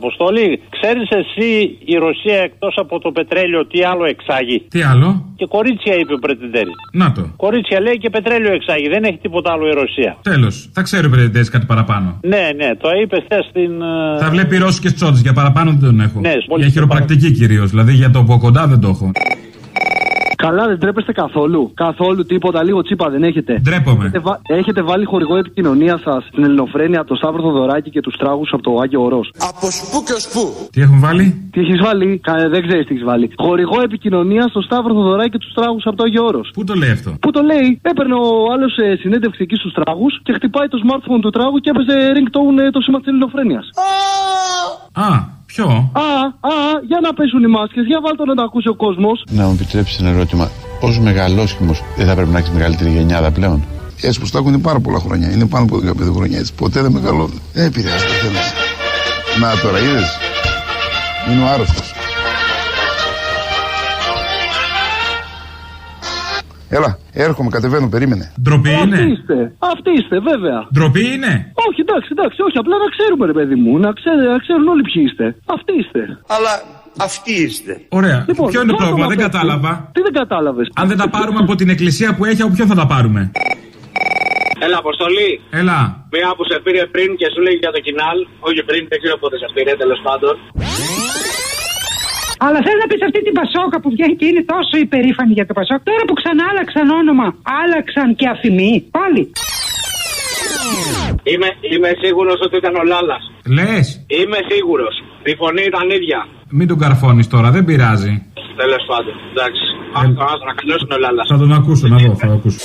Αποστολή, ξέρεις εσύ η Ρωσία εκτός από το πετρέλαιο τι άλλο εξάγει; Τι άλλο; Και κορίτσια είπε ο Πρετεντέρης. Να το. Κορίτσια λέει και πετρέλαιο εξάγει. Δεν έχει τίποτα άλλο η Ρωσία. Τέλος. Θα ξέρω οι κάτι παραπάνω. Ναι, ναι, το είπε χθες στην. ε, Θα βλέπει Ρώσικες τσόντε. Για παραπάνω δεν τον έχω. Ναι, πολύ για χειροπρακτική κυρίως. Δηλαδή για το από κοντά δεν το έχω. Καλά, δεν τρέπεστε καθόλου. Καθόλου τίποτα, λίγο τσίπα δεν έχετε. Ντρέπομαι. Έχετε, βα- έχετε βάλει χορηγό επικοινωνία σας στην Ελληνοφρένεια το Σταύρο Θοδωράκη και τους τράγους από το Άγιο Ορός. Από σπου και σπου. Τι έχουν βάλει; Τι έχεις βάλει, Κα- δεν ξέρεις τι έχεις βάλει. Χορηγό επικοινωνίας στο Σταύρο Θοδωράκη και τους τράγους από το Άγιο Όρος. Πού το λέει αυτό; Που το λέει, έπαιρνε ο άλλος ε, συνέντευξη εκεί στους τράγους και χτυπάει το smartphone του τράγου και έπαιζε ringtone ε, το σήμα της Ελληνοφρένειας. Α, ποιο; Α, α, για να πέσουν οι μάσκες, για βάλτε να τα ακούσει ο κόσμος. Να μου επιτρέψεις ένα ερώτημα. Ω μεγαλόσχημο, δεν θα πρέπει να έχεις μεγαλύτερη γενιάδα πλέον; Έτσι που έχουν πάρα πολλά χρόνια. Είναι πάνω από 15 χρόνια έτσι. Ποτέ δεν μεγαλώνουν. Δεν επηρεάζει το θέμα. Να τώρα είδες. Είναι ο άρρωστος. Έλα, έρχομαι, κατεβαίνω, περίμενε. Ντροπή Αυτοί είναι. είστε, αυτοί είστε, βέβαια. Ντροπή είναι. Όχι, εντάξει, εντάξει, όχι, απλά να ξέρουμε, ρε παιδί μου, να, ξέρ- να ξέρουν όλοι ποιοι είστε. Αυτοί είστε. Αλλά αυτοί είστε. Ωραία. Λοιπόν, ποιο είναι το βάλτε πρόβλημα, να δεν παίξουμε. κατάλαβα. Τι δεν κατάλαβες; Αν δεν τα πάρουμε από την εκκλησία που έχει, από ποιον θα τα πάρουμε; Έλα, Αποστολή. Έλα. Μία που σε πήρε πριν και σου λέει για το κοινάλ. Όχι πριν, δεν ξέρω πότε σε πήρε, τέλος πάντων. Αλλά θέλω να πει αυτή την Πασόκα που βγαίνει και είναι τόσο υπερήφανη για το Πασόκ. Τώρα που ξανά άλλαξαν όνομα, άλλαξαν και αφημί. Πάλι. Είμαι, είμαι σίγουρο ότι ήταν ο Λάλα. Λε. Είμαι σίγουρο. Η φωνή ήταν ίδια. Μην τον καρφώνει τώρα, δεν πειράζει. Τέλο πάντων. Εντάξει. Ε, Άστο να καλέσουν ο Λάλα. Θα τον ακούσω, να δω, θα τον ακούσω.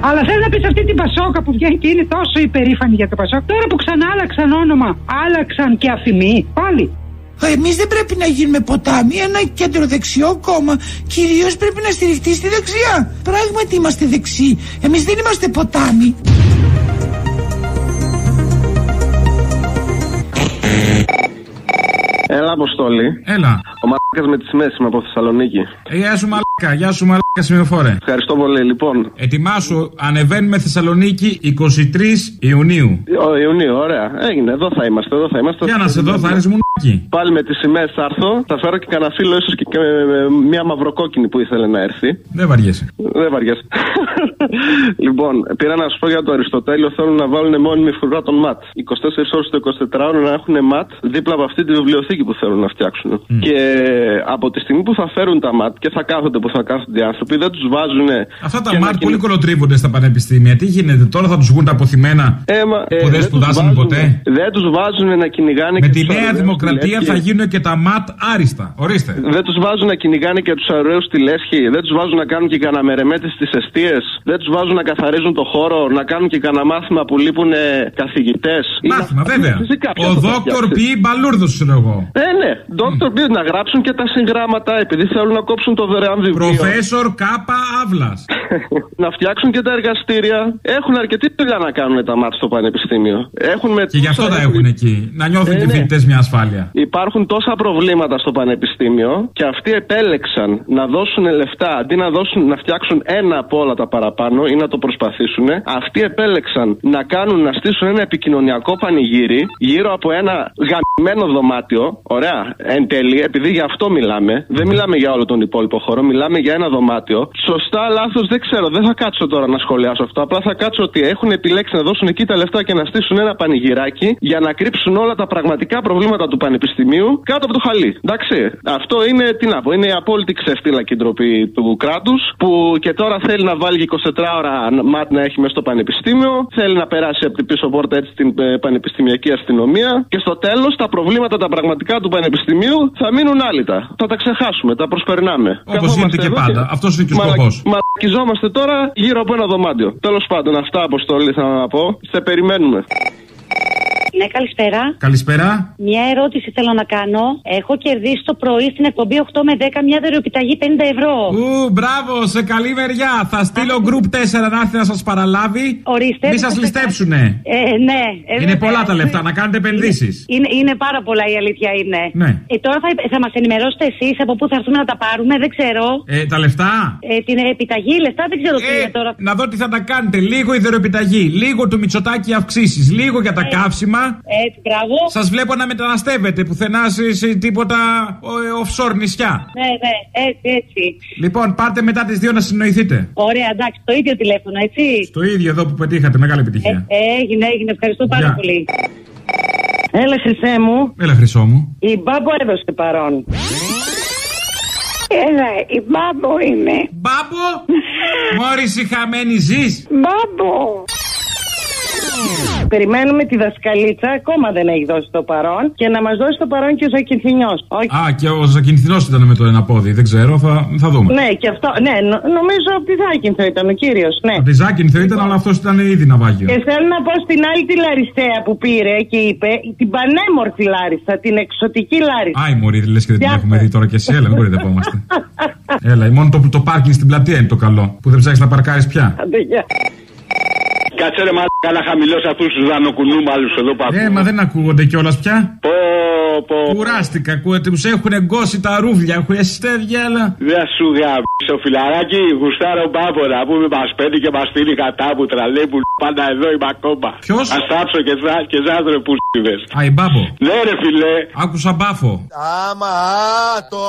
Αλλά θέλω να πεις αυτή την Πασόκα που βγαίνει και είναι τόσο υπερήφανη για το Πασόκ. Τώρα που ξανά άλλαξαν όνομα, άλλαξαν και αφημί. Πάλι. Εμείς δεν πρέπει να γίνουμε ποτάμι, ένα κεντροδεξιό κόμμα κυρίως πρέπει να στηριχτεί στη δεξιά. Πράγματι είμαστε δεξιοί. Εμείς δεν είμαστε ποτάμι. Έλα, Αποστόλη. Έλα. Ο Μαλάκα με τι σημαίε είμαι από Θεσσαλονίκη. Ε, Γεια σου μαλάκα, γεια σου μαλάκα σημειοφόρε. Ευχαριστώ πολύ. Λοιπόν, Ετοιμάσου, ανεβαίνουμε Θεσσαλονίκη 23 Ιουνίου. ο Ιουνίου, ωραία. Έγινε. Εδώ θα είμαστε. Εδώ θα είμαστε. Για να σε δω, θα είναι μουνάκι. Πάλι με τι σημαίε θα έρθω. Θα φέρω και κανένα φίλο, ίσως και, και με μια μαυροκόκκινη που ήθελε να έρθει. Δεν βαριέσαι. Δεν βαριέσαι. λοιπόν, πήρα να σου πω για το Αριστοτέλειο. Θέλουν να βάλουν μόνιμη φρουρά των ΜΑΤ. 24 ώρες το 24ωρο να έχουν ΜΑΤ δίπλα από αυτή τη βιβλιοθήκη που θέλουν να φτιάξουν. Και από τη στιγμή που θα φέρουν τα ΜΑΤ και θα κάθονται που θα κάθονται οι άνθρωποι, δεν τους βάζουν. Αυτά τα ΜΑΤ πολύ κολοτρίβονται στα πανεπιστήμια. Τι γίνεται, τώρα θα τους βγουν τα αποθυμένα Έμα, ε, που δεν τους σπουδάσανε βάζουν- ποτέ; Δεν τους βάζουν να κυνηγάνε Με και τη τους νέα αρρωγούς δημοκρατία στη θα λέσχη. γίνουν και τα ΜΑΤ άριστα. Ορίστε. Δεν τους βάζουν να κυνηγάνε και τους αραιού στη λέσχη. Δεν τους βάζουν να κάνουν και κανένα μερεμέτε στις αιστείες. Δεν τους βάζουν να καθαρίζουν το χώρο. Να κάνουν και κανένα μάθημα που λείπουν καθηγητές. Μάθημα, βέβαια. Ο δόκτωρ ποιεί μπαλούρδος, ξέρω εγώ. Ε, ναι. Δόκτωρ πει να γράψουν και τα συγγράμματα επειδή θέλουν να κόψουν το δωρεάν βιβλίο. Προφέσορ Κάπα Αύλα. να φτιάξουν και τα εργαστήρια. Έχουν αρκετή δουλειά να κάνουν τα μάτια στο πανεπιστήμιο. Έχουν με Και γι' αυτό τα έχουν εκεί. Να νιώθουν Ε, και οι ναι. φοιτητές μια ασφάλεια. Υπάρχουν τόσα προβλήματα στο πανεπιστήμιο και αυτοί επέλεξαν να δώσουν λεφτά αντί να, δώσουν, να φτιάξουν ένα από όλα τα παραπάνω ή να το προσπαθήσουν. Αυτοί επέλεξαν να κάνουν να στήσουν ένα επικοινωνιακό πανηγύρι γύρω από ένα γαμμένο δωμάτιο. Ωραία, εν τέλει, επειδή για αυτό μιλάμε. Δεν μιλάμε για όλο τον υπόλοιπο χώρο, μιλάμε για ένα δωμάτιο. Σωστά, λάθος, δεν ξέρω, δεν θα κάτσω τώρα να σχολιάσω αυτό. Απλά θα κάτσω ότι έχουν επιλέξει να δώσουν εκεί τα λεφτά και να στήσουν ένα πανηγυράκι για να κρύψουν όλα τα πραγματικά προβλήματα του πανεπιστημίου κάτω από το χαλί. Εντάξει. Αυτό είναι, τι να πω, είναι η απόλυτη ξεφτύλα και ντροπή του κράτους που και τώρα θέλει να βάλει 24 ώρα ΜΑΤ να έχει μέσα στο πανεπιστήμιο. Θέλει να περάσει από την πίσω πόρτα έτσι την ε, πανεπιστημιακή αστυνομία. Και στο τέλος τα προβλήματα τα πραγματικά του πανεπιστημίου θα μείνουν άλυτα. Θα τα ξεχάσουμε, τα προσπερνάμε. Όπως Καθόμαστε γίνεται και εδώ πάντα. Αυτός είναι και ο Μαλα- σκοπός. Μαλακιζόμαστε τώρα γύρω από ένα δωμάτιο. Τέλος πάντων, αυτά αποστολή θα να πω. Σε περιμένουμε. Ναι, καλησπέρα. Καλησπέρα. Μια ερώτηση θέλω να κάνω. Έχω κερδίσει το πρωί στην εκπομπή 8 με 10 μια δωρεοπιταγή 50 ευρώ. Ου, μπράβο, σε καλή μεριά. Θα στείλω γκρουπ 4 να έρθει να σας παραλάβει. Ορίστε. Μη σας ληστέψουνε. Ε, ναι. ε, Είναι βέβαια. πολλά τα λεφτά, να κάνετε επενδύσεις. Είναι, είναι πάρα πολλά η αλήθεια είναι. Ναι. Ε, τώρα θα, θα μας ενημερώσετε εσείς από πού θα έρθουμε να τα πάρουμε, δεν ξέρω. Ε, τα λεφτά; Ε, την επιταγή, λεφτά δεν ξέρω τι Ε, είναι τώρα. να δω τι θα τα κάνετε. Λίγο ιδεροεπιταγή, λίγο του Μητσοτάκη αυξήσεις, λίγο για τα καύσιμα. Έτσι, μπράβο. Σας βλέπω να μεταναστεύετε πουθενά σε, σε τίποτα ε, offshore νησιά. Ναι, ναι, έτσι, έτσι. Λοιπόν, πάρτε μετά τις δύο να συνοηθείτε. Ωραία, εντάξει, το ίδιο τηλέφωνο, έτσι. Το ίδιο εδώ που πετύχατε, μεγάλη επιτυχία. Ε, έγινε, έγινε. Ευχαριστώ πάρα Γεια. πολύ. Έλα, χρυσέ μου. Έλα, χρυσό μου. Η Μπάμπο έδωσε παρόν. Έλα, η μπάμπο είμαι. Μπάμπο! Μόρι η χαμένη ζεις. Μπάμπο. Περιμένουμε τη δασκαλίτσα, ακόμα δεν έχει δώσει το παρόν. Και να μας δώσει το παρόν και ο Ζακυνθινιός. Όχι. Α, και ο Ζακυνθινός ήταν με το ένα πόδι. Δεν ξέρω, θα, θα δούμε. Ναι, και αυτό. Ναι, νο- νομίζω ότι Ζάκυνθο ήταν ο κύριος. Ναι. Από τη Ζάκυνθο ήταν, αλλά αυτός ήταν ήδη ναυάγιος. Και θέλω να πω στην άλλη τη Λαριστέα που πήρε και είπε την πανέμορφη Λάρισσα, την εξωτική Λάρισσα. Άι, Μωρή, λες και δεν την Γεια έχουμε σας. δει τώρα και εσύ. Έλα, μην κορυδευόμαστε. Έλα, μόνο το, το πάρκινγκ στην πλατεία είναι το καλό. Που δεν ψάχνεις να παρκάρεις πια. Άντε, γεια. Κάτσε ρε μαλάκα να χαμηλώσει αυτούς τους δανοκουνούμαλους εδώ που Ε, ακούμε. μα δεν ακούγονται κιόλας πια. Πω, πω. Κουράστηκα, ακούετε, τους έχουν εγκώσει τα ρούβλια, έχουν εστέδια, αλλά. Δεν σου γάμψω φιλαράκι, γουστάρω μπάμπορα που μας παίρνει και μας στείλει κατά που τραλέ που πάντα εδώ είμαι ακόμα. Ποιος; Α θάψω και, ζά, και ζάδρε που στιβες. Α, η μπάμπο. Ναι ρε φιλέ, Άκουσα μπάφο. Άμα, το.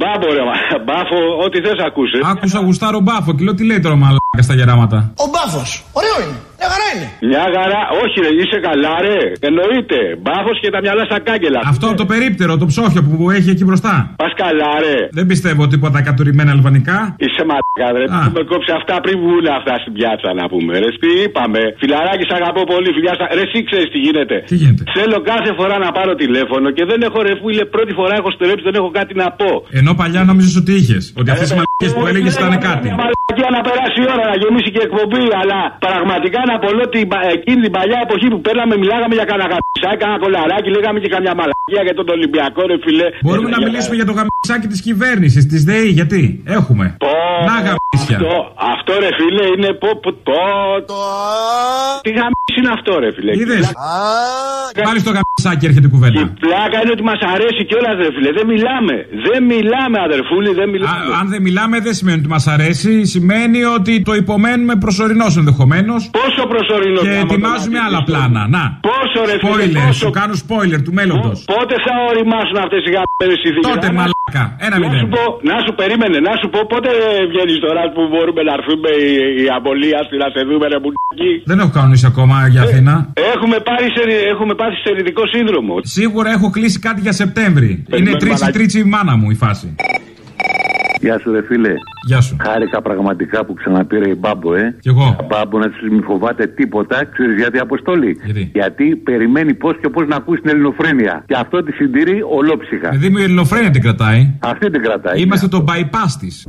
μπάμπο ρε μα, μπάφο, ό,τι θες ακούσε. Άκουσα γουστάρο μπάφο και λέω τι λέει τώρα μαλάκα; Στα γεράματα. Ο μπάφος. Ωραίο είναι. Μια χαρά είναι. Μια γαρά, όχι ρε, είσαι καλά ρε. Εννοείται, μπάφος και τα μυαλά στα κάγκελα. Αυτό από το περίπτερο, το ψόχιο που έχει εκεί μπροστά. Πας καλά ρε. Δεν πιστεύω τίποτα κατουρημένα αλβανικά. Είσαι μαλάκα, ρε. Α. Με κόψει αυτά πριν βγουν αυτά στην πιάτσα να πούμε. Ρε, τι είπαμε. Φιλαράκι, σ' αγαπώ πολύ. Φιλιά, στα... ρε, εσύ ξέρει τι γίνεται. Τι γίνεται. Θέλω κάθε φορά να πάρω τηλέφωνο και δεν έχω ρε φίλε. Πρώτη φορά έχω στερέψει, δεν έχω κάτι να πω. Ενώ παλιά νόμιζε ότι είχε. Ότι αυτέ οι μαλακίε που έλεγε ήταν κάτι. Μαλακία να περάσει η ώρα, να γεμίσει και εκπομπή. Αλλά πραγματικά να απολώ την, πα- εκείνη την παλιά εποχή που παίρναμε, μιλάγαμε για κανένα γαμπισάκι, κανένα κολαράκι, λέγαμε και καμιά μαλακία για τον Ολυμπιακό, ρε φιλέ. Μπορούμε να μιλήσουμε για το γαμισάκι της κυβέρνησης, της ΔΕΗ, γιατί; Έχουμε. Πω, Να γαμίσια. Αυτό, αυτό ρε φίλε είναι πω, πω, πω. Το. Τι γαμίση είναι αυτό ρε φίλε. Είδες; Α, Πάλι στο γαμισάκι έρχεται η Η κουβέντα. πλάκα είναι ότι μας αρέσει κιόλας, ρε φίλε. Δεν μιλάμε. Δεν μιλάμε, αδερφούλη, δεν Α, μιλάμε. αν δεν μιλάμε, δεν σημαίνει ότι μας αρέσει. Σημαίνει ότι το υπομένουμε προσωρινό ενδεχομένως. Πόσο προσωρινός Και πράγμα το ετοιμάζουμε να άλλα πεις. πλάνα. Να. Πόσο ρε φίλε. Spoiler, πόσο- σου κάνω spoiler του μέλλοντος. Πότε θα οριμάσουν αυτές οι γαμμένε συνθήκε. Τότε μαλάκα. Ένα Να σου μηδέν. πω, να σου περίμενε, να σου πω πότε βγαίνεις τώρα που μπορούμε να έρθουμε η, η απολία στη να σε δούμε ρε μπουλάκι. Δεν έχω κανονίσει ακόμα για Αθήνα. Έχουμε, πάρει σε, έχουμε πάθει σε ειδικό σύνδρομο. Σίγουρα έχω κλείσει κάτι για Σεπτέμβρη. Είναι Περιμένουμε, τρίτσι μαλάκι. τρίτσι η μάνα μου η φάση. Γεια σου, ρε φίλε. Γεια σου. Χάρηκα πραγματικά που ξαναπήρε η Μπάμπο, ε. Κι εγώ. Μπάμπο να της μη φοβάται τίποτα, ξέρεις γιατί αποστολή. Γιατί; περιμένει πώς και πώς να ακούσει την ελληνοφρένεια. Και αυτό τη συντηρεί ολόψυχα. Παιδί μου η ελληνοφρένεια την κρατάει. Αυτή την κρατάει. Είμαστε το bypass της.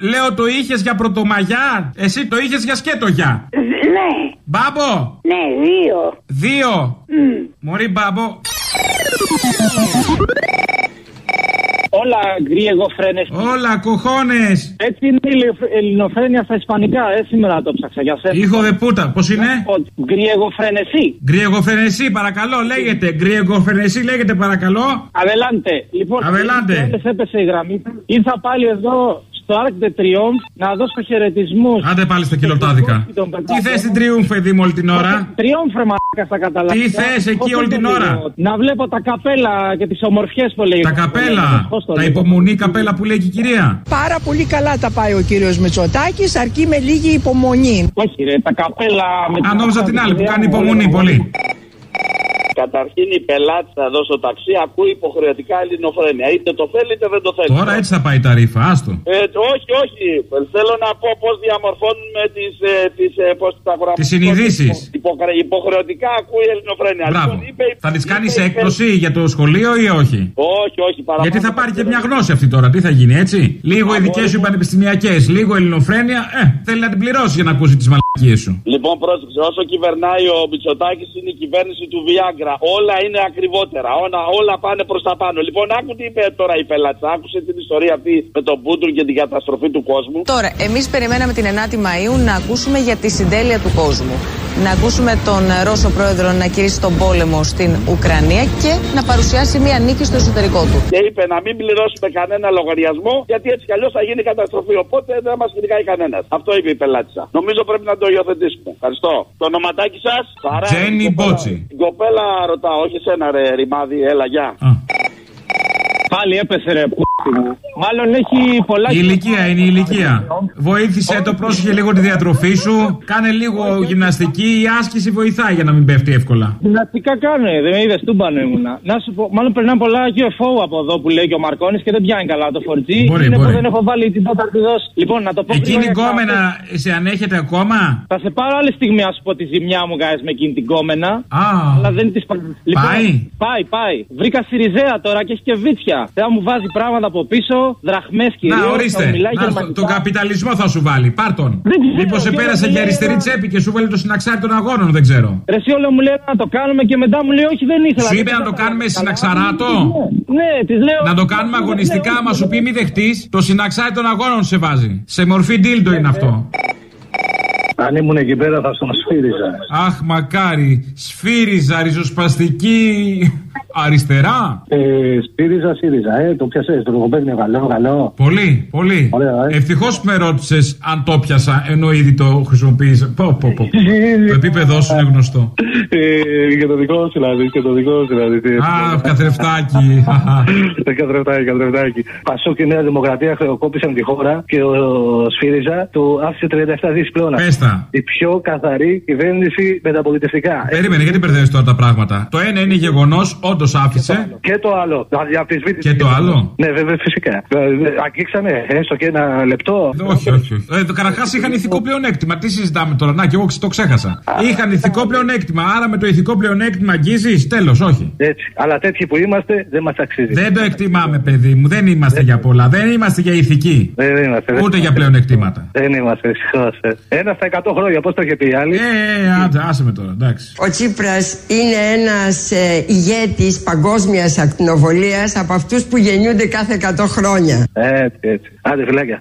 Λέω το είχες για πρωτομαγιά; Εσύ το είχες για σκέτογια. Ναι, Μπάμπο! ναι, δύο. Δύο! Μωρή μπάμπο. Όλα γκριεγοφρένε. Όλα κοχώνε. Έτσι είναι η ελι- ελληνοφρένεια στα ισπανικά, ε, σήμερα το ψάξα για σένα. Ήχο δε πούτα. Πώς είναι; Γκριεγοφρένεσι. Γκριεγοφρενεσί, παρακαλώ, λέγεται. Γκριεγοφρενεσί, λέγεται, παρακαλώ. Αβελάντε. Λοιπόν, Αβελάντε. μόλις έπεσε η γραμμή. Ήρθα πάλι εδώ στο Arc de Triomphe να δώσω χαιρετισμούς. Άντε πάλι στα κιλοτάδικα. Τι θες στην τριούμφ, παιδί μου, όλη την ώρα; Τριόμφρε μαλάκα στα καταλάβει. Τι θες εκεί όλη την ώρα; Να βλέπω τα καπέλα και τις ομορφιές που λέει. Τα καπέλα. Τα υπομονή καπέλα που λέει και η κυρία. Πάρα πολύ καλά τα πάει ο κύριος Μητσοτάκης, αρκεί με λίγη υπομονή. Όχι ρε, τα καπέλα με Αν νόμιζα την άλλη που κάνει υπομονή πολύ. Καταρχήν η πελάτη εδώ στο ταξί ακούει υποχρεωτικά ελληνοφρένεια. Είτε το θέλει είτε δεν το θέλει. Τώρα έτσι θα πάει η ταρήφα, άστο. Ε, όχι, όχι. Θέλω να πω πώς διαμορφώνουμε τις τις, ε, πώς τα γραμματικά. Τις συνειδήσεις. Υποκρα- Υποχρεωτικά ακούει ελληνοφρένεια. Μπράβο. Λοιπόν, είπε- Θα της κάνεις είπε- έκπτωση για το σχολείο ή όχι; Όχι, όχι, παραπάνω. Γιατί θα πάρει και μια γνώση αυτή τώρα, τι θα γίνει, έτσι; Λίγο οι δικέ σου πανεπιστημιακές, λίγο ελληνοφρένεια, ε, θέλει να την πληρώσει για να ακούσει τις μαλακίε σου. Λοιπόν, πρόσεξε, όσο κυβερνάει ο Μητσοτάκης είναι η κυβέρνηση του Βιάγκρα. Όλα είναι ακριβότερα. Όλα, όλα πάνε προς τα πάνω. Λοιπόν, άκου τι είπε τώρα η πελάτσα. Άκουσε την ιστορία αυτή με τον Πούντουρ και την καταστροφή του κόσμου. Τώρα, εμείς περιμέναμε την 9η Μαου να ακούσουμε για τη συντέλεια του κόσμου. Να ακούσουμε τον Ρώσο πρόεδρο να κηρύσει τον πόλεμο στην Ουκρανία και να παρουσιάσει μια νίκη στο εσωτερικό του. Και είπε να μην πληρώσουμε κανένα λογαριασμό, γιατί έτσι κι αλλιώς θα γίνει καταστροφή. Οπότε δεν μας κυνηγάει κανένας. Αυτό είπε η πελάτησα. Νομίζω πρέπει να το υιοθετήσουμε. Ευχαριστώ. Το ονοματάκι σας, Τζένι Μπότσι. Την κοπέλα ρωτάω, όχι εσένα ρε ρημάδι, έλα γεια. Πάλι έπεσε ρε που μου. Μάλλον έχει πολλά Η ηλικία είναι η ηλικία. Βοήθησε το, πρόσεχε λίγο τη διατροφή σου. Κάνε λίγο γυμναστική. Η άσκηση βοηθάει για να μην πέφτει εύκολα. Γυμναστικά κάνω, ε, δεν με είδες τούμπανο ήμουνα. Να σου πω, μάλλον περνάνε πολλά UFO από εδώ που λέει και ο Μαρκόνη και δεν πιάνει καλά το 4G. Μπορεί, είναι μπορεί. που δεν έχω βάλει την τέταρτη δόση. Λοιπόν, να το πω Εκείνη η γρήγορα, κόμενα σε ανέχεται ακόμα; Θα σε πάρω άλλη στιγμή να σου πω τη ζημιά μου, guys, με εκείνη την κόμενα. Α. Αλλά δεν της λοιπόν, Πάει; Πάει, πάει. Βρήκα Σιριζέα τώρα και έχει και βίτσια. Θέλω να μου βάζει πράγματα από πίσω, δραχμές κυρίως. Να, ορίστε. Να, τον καπιταλισμό θα σου βάλει. Πάρ τον. Μήπως σε πέρασε για αριστερή τσέπη και σου βάλει το συναξάρι των αγώνων, δεν ξέρω. Ρε εσύ όλο μου λέει να το κάνουμε και μετά μου λέει όχι δεν ήθελα. Σου είπε να το κάνουμε συναξαράτο; Ναι, της λέω. Να το κάνουμε αγωνιστικά, άμα σου πει μη δεχτείς, το συναξάρι των αγώνων σε βάζει. Σε μορφή ντίλντο είναι αυτό. Αν ήμουν εκεί πέρα θα στον σφύριζα. Αχ, μακάρι. Σφύριζα, ριζοσπαστική. Αριστερά; Ε, Σπύριζα, ΣΥΡΙΖΑ. Ε, το πιασέ. Το λογοπαίγνιο καλό, καλό. Πολύ, πολύ. Ωραία, ε. Ευτυχώς που με ρώτησες αν το πιάσα, ενώ ήδη το χρησιμοποίησα. Πω, πω, πω. το επίπεδό σου είναι γνωστό. Ε, και το δικό σου δηλαδή. Και το δικό σου δηλαδή. τι- Α, καθρεφτάκι. Ε, Καθρεφτάκι, καθρεφτάκι. Πασό και η Νέα Δημοκρατία χρεοκόπησαν τη χώρα και ο Σφύριζα του άφησε 37 δις πλώνα. Πες τα. Η πιο καθαρή κυβέρνηση μεταπολιτευτικά. Περίμενε, γιατί μπερδεύεις τώρα τα πράγματα. Το ένα είναι γεγονός, όντως άφησε. Και το άλλο. Να διαφυσβήτηση. Και το άλλο. Ναι, βέβαια, φυσικά. Ε, Αγγίξανε έστω και ένα λεπτό. Όχι, όχι. όχι. Ε, Καταρχάς είχαν ηθικό πλεονέκτημα. Τι συζητάμε τώρα. Να, και εγώ το ξέχασα. Είχαν ηθικό πλεονέκτημα. Άρα με το ηθικό πλεονέκτημα αγγίζεις. Τέλος, όχι. Έτσι. Αλλά τέτοιοι που είμαστε δεν μας αξίζει. Δεν το εκτιμάμε, παιδί μου. Δεν είμαστε για πολλά. Δεν είμαστε για ηθική. Δεν δεν είμαστε. δεν Ούτε για είμαστε. πλεονεκτήματα. Δεν είμαστε, δυστυχώ. Ένα στα 100 χρόνια, πώς το είχε πει η άλλη; Ε, ε, άντε, άσε με τώρα, εντάξει. Ο Τσίπρας είναι ένας ε, ηγέτης παγκόσμιας ακτινοβολίας από αυτούς που γεννιούνται κάθε 100 χρόνια. Έτσι, έτσι. Άντε, φυλάκια.